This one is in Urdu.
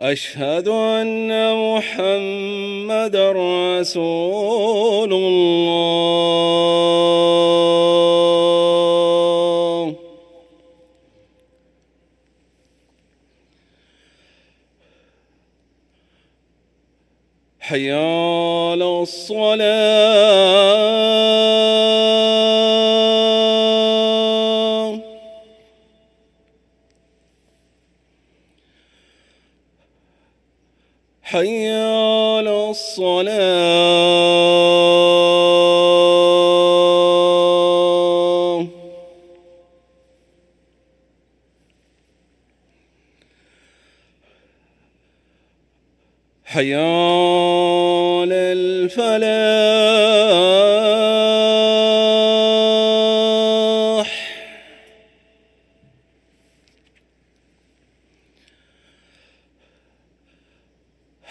أشهد أن محمد رسول الله. حي على الصلاة حي على الصلاة. حي على الفلاح.